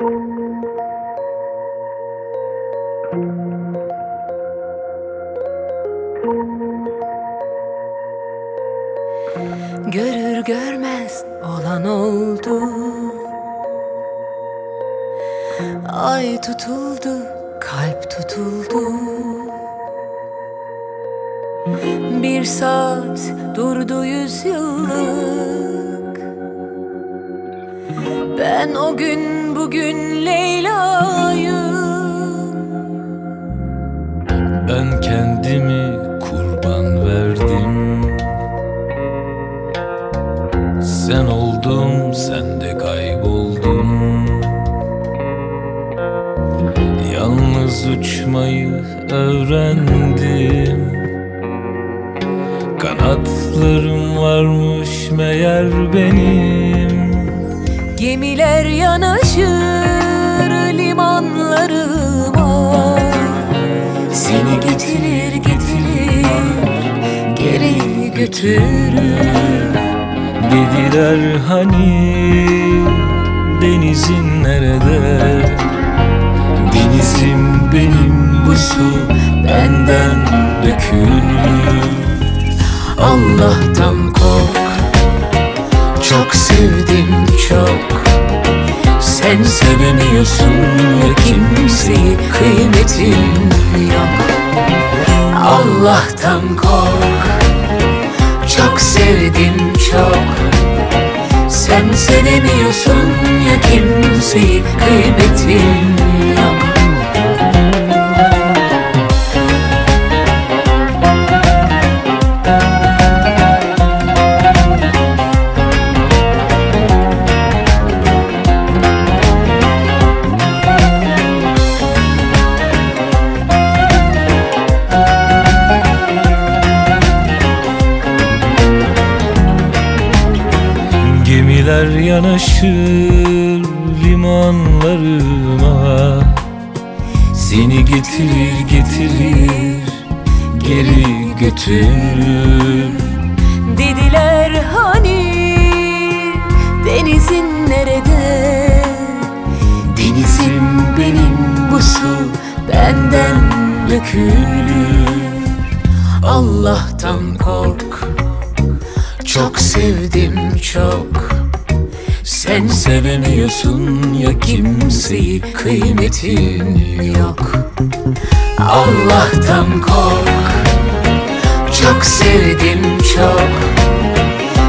Görür görmez olan oldu. Ay tutuldu, kalp tutuldu. Bir saat durdu yüz yıllık Ben o gün bugün Leyla'yım Ben kendimi kurban verdim. Sen oldum, sen de kayboldun. Yalnız uçmayı öğrendim. Kanatlarım varmış meğer benim Gemiler yanaşır limanlarıma Seni getirir getirir geri götürür. Dediler hani denizin nerede? Denizim benim bu su benden dökülür. Allah'tan sevdim çok. Sen sevemiyorsun ya kimseyi kıymetin yok. Allah'tan kork. Çok sevdim çok. Sen sevemiyorsun ya kimseyi kıymetin Gemiler yanaşır limanlarıma. Seni getirir getirir geri götürür. Dediler hani denizin nerede? Denizim benim bu su benden dökülür. Allah'tan kork. Çok sevdim çok Sen sevemiyorsun ya kimseyi kıymetin yok. Allah'tan kork Çok sevdim çok.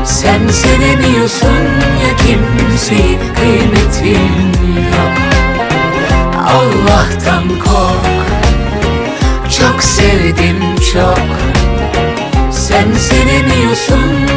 Sen sevemiyorsun ya kimseyi kıymetin yok. Allah'tan kork Çok sevdim çok. Sen sevemiyorsun